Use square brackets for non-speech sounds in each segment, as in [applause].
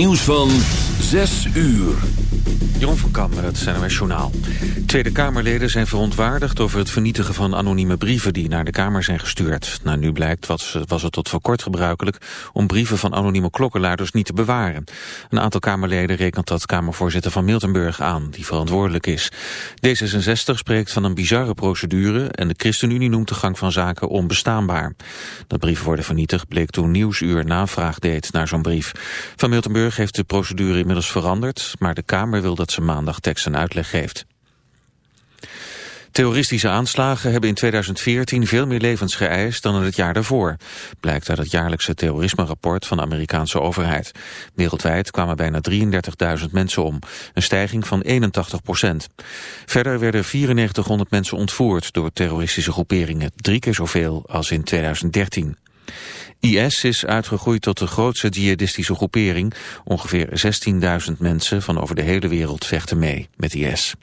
Nieuws van 6 uur. Jeroen van Kam het CNRS Journaal. Tweede Kamerleden zijn verontwaardigd over het vernietigen van anonieme brieven die naar de Kamer zijn gestuurd. Nou, nu blijkt, was, was het tot voor kort gebruikelijk, om brieven van anonieme klokkenluiders niet te bewaren. Een aantal Kamerleden rekent dat Kamervoorzitter van Miltenburg aan, die verantwoordelijk is. D66 spreekt van een bizarre procedure en de ChristenUnie noemt de gang van zaken onbestaanbaar. Dat brieven worden vernietigd bleek toen Nieuwsuur navraag deed naar zo'n brief. Van Miltenburg heeft de procedure inmiddels veranderd, maar de Kamer wil dat ze maandag tekst en uitleg geeft. Terroristische aanslagen hebben in 2014 veel meer levens geëist dan in het jaar daarvoor. Blijkt uit het jaarlijkse terrorisme-rapport van de Amerikaanse overheid. Wereldwijd kwamen bijna 33.000 mensen om, een stijging van 81 procent. Verder werden 9400 mensen ontvoerd door terroristische groeperingen, drie keer zoveel als in 2013. IS is uitgegroeid tot de grootste jihadistische groepering. Ongeveer 16.000 mensen van over de hele wereld vechten mee met IS.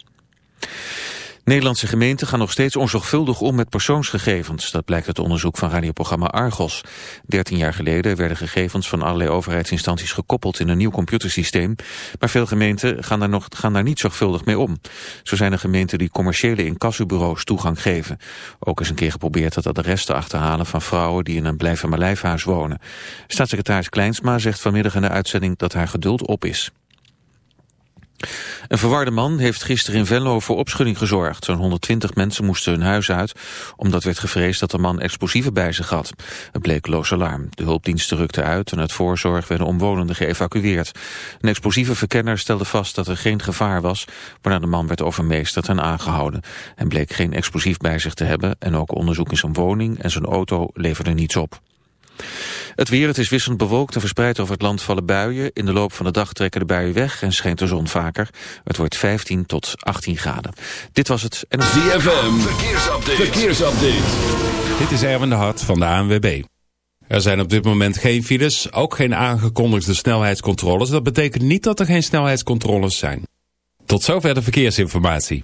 Nederlandse gemeenten gaan nog steeds onzorgvuldig om met persoonsgegevens. Dat blijkt uit onderzoek van radioprogramma Argos. 13 jaar geleden werden gegevens van allerlei overheidsinstanties gekoppeld in een nieuw computersysteem. Maar veel gemeenten gaan daar, nog, gaan daar niet zorgvuldig mee om. Zo zijn er gemeenten die commerciële incassobureaus toegang geven. Ook is een keer geprobeerd het adres te achterhalen van vrouwen die in een blijf maar lijfhuis wonen. Staatssecretaris Kleinsma zegt vanmiddag in de uitzending dat haar geduld op is. Een verwarde man heeft gisteren in Venlo voor opschudding gezorgd. Zo'n 120 mensen moesten hun huis uit, omdat werd gevreesd dat de man explosieven bij zich had. Het bleek loos alarm. De hulpdiensten rukten uit en uit voorzorg werden omwonenden geëvacueerd. Een explosieve verkenner stelde vast dat er geen gevaar was, waarna de man werd overmeesterd en aangehouden. Hij bleek geen explosief bij zich te hebben en ook onderzoek in zijn woning en zijn auto leverde niets op. Het weer, het is wisselend bewolkt en verspreid over het land vallen buien. In de loop van de dag trekken de buien weg en schijnt de zon vaker. Het wordt 15 tot 18 graden. Dit was het... En... ZFM, verkeersupdate. verkeersupdate. Dit is Erwin de Hart van de ANWB. Er zijn op dit moment geen files, ook geen aangekondigde snelheidscontroles. Dat betekent niet dat er geen snelheidscontroles zijn. Tot zover de verkeersinformatie.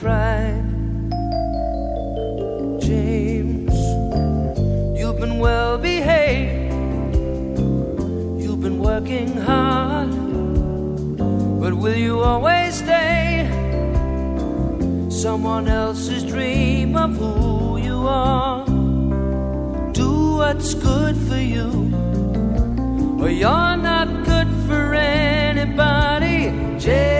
Pride. James, you've been well behaved, you've been working hard, but will you always stay? Someone else's dream of who you are. Do what's good for you, or you're not good for anybody. James.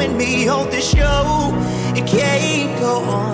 and me on this show, it can't go on.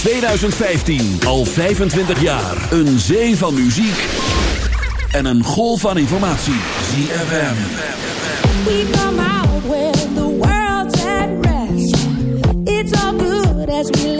2015. Al 25 jaar. Een zee van muziek. En een golf van informatie. ZFM. We come out the at rest. It's all good as we.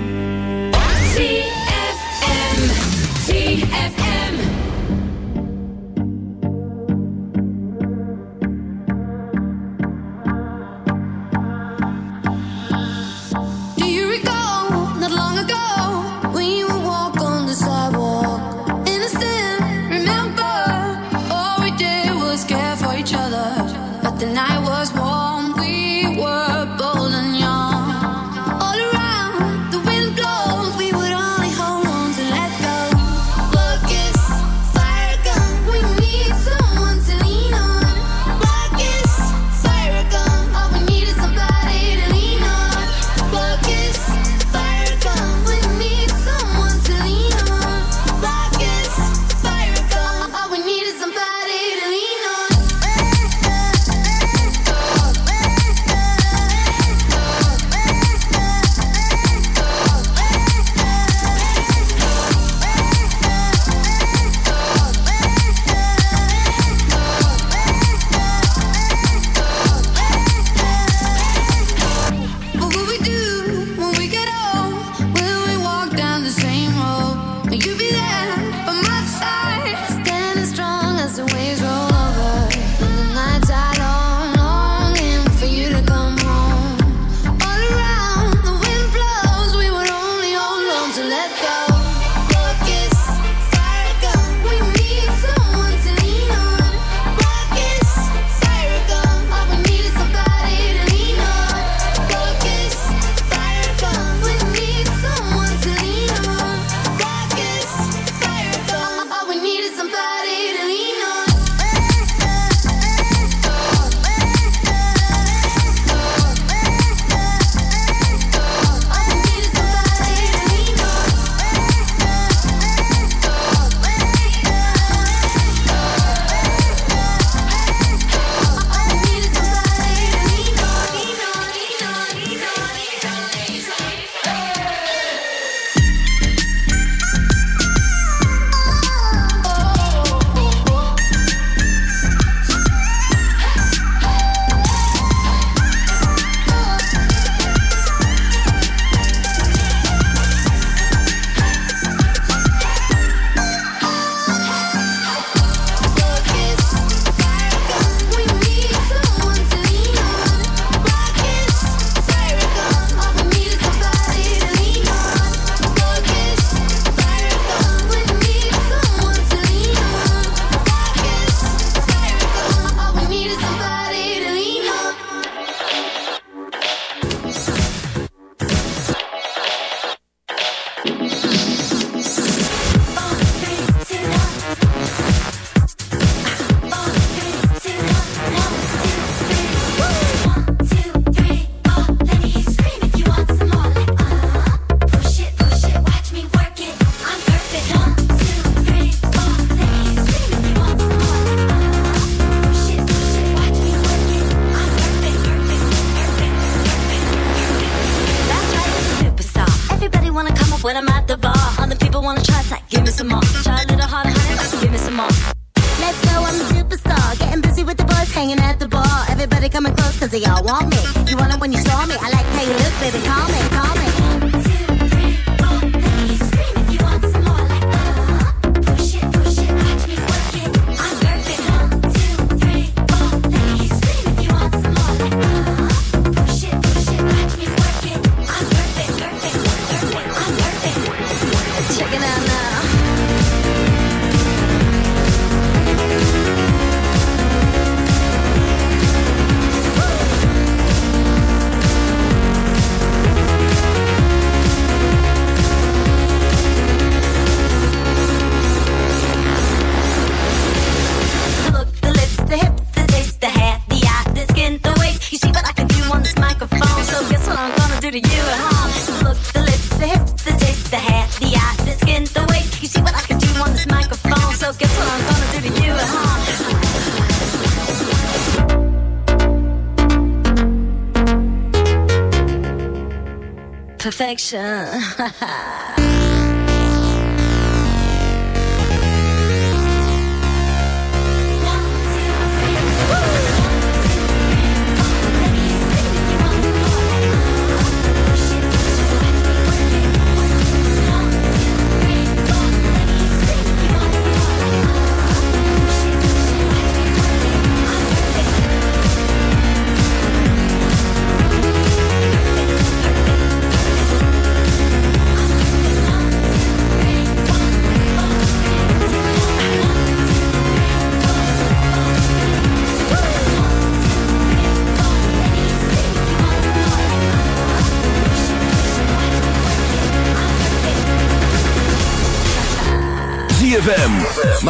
perfection. [laughs]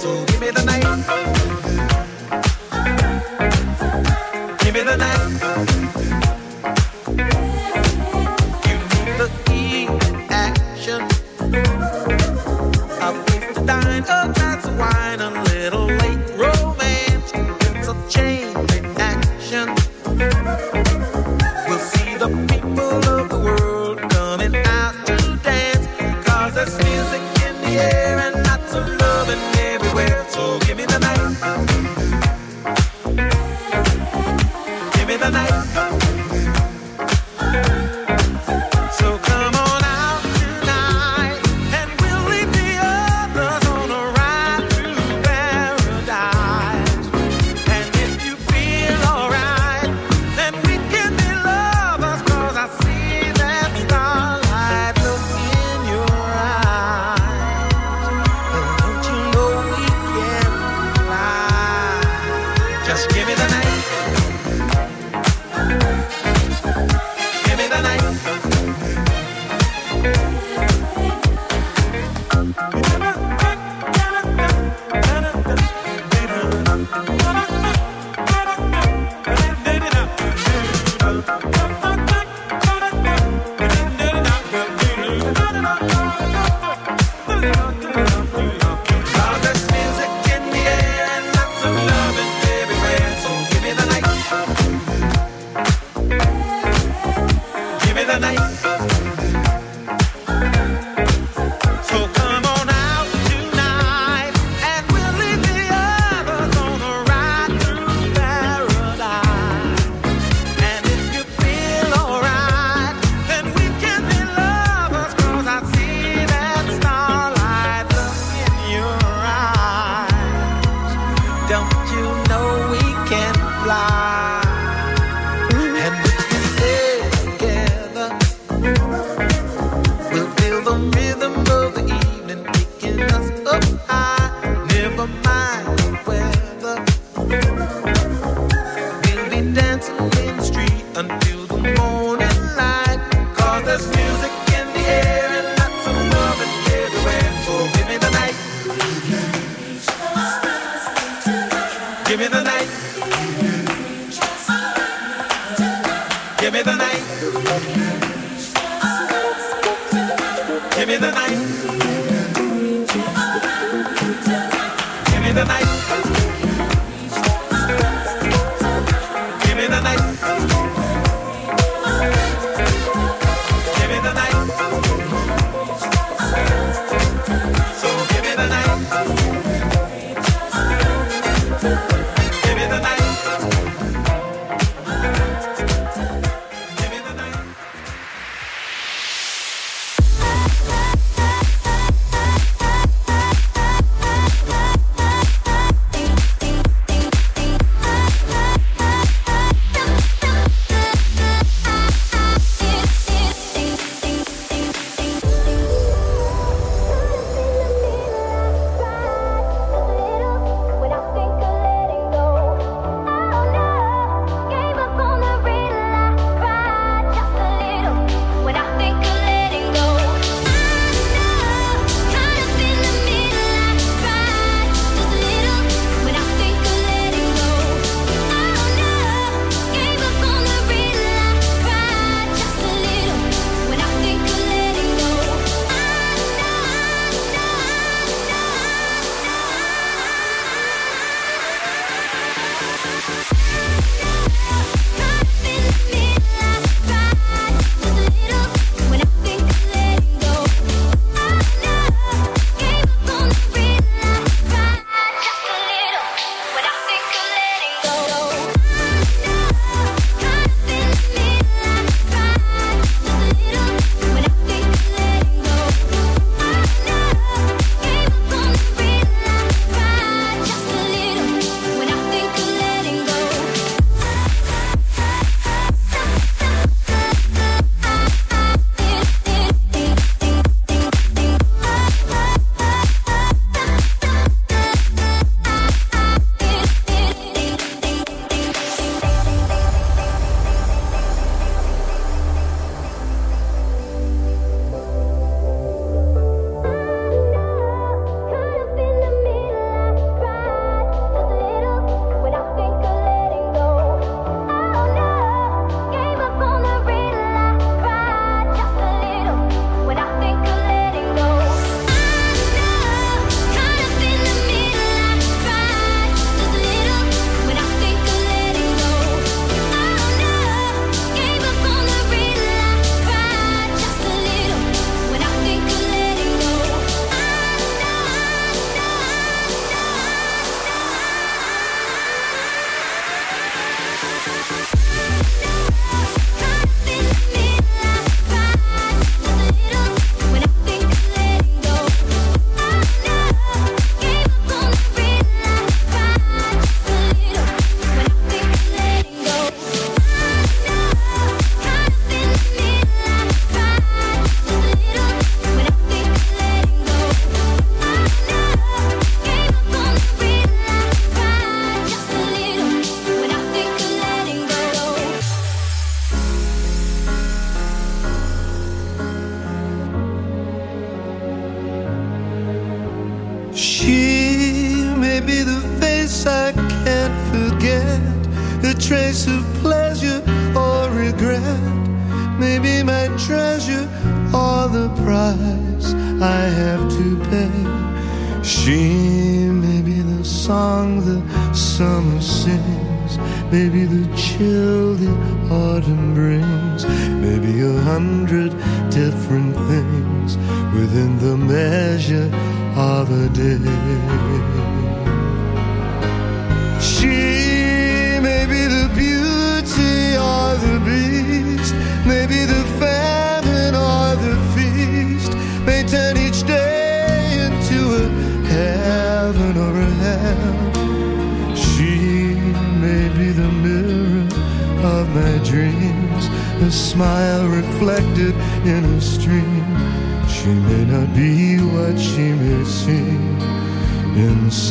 So give me the night.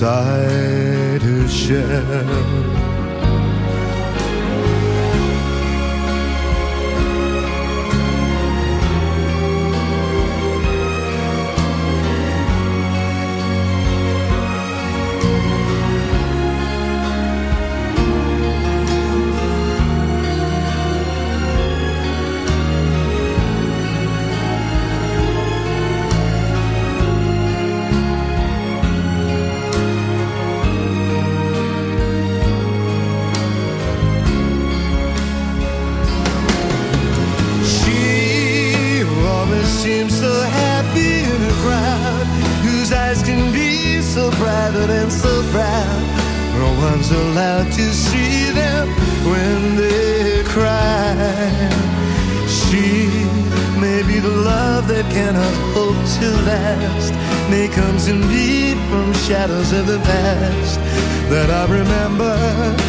Inside her shell. indeed from shadows of the past that I remember.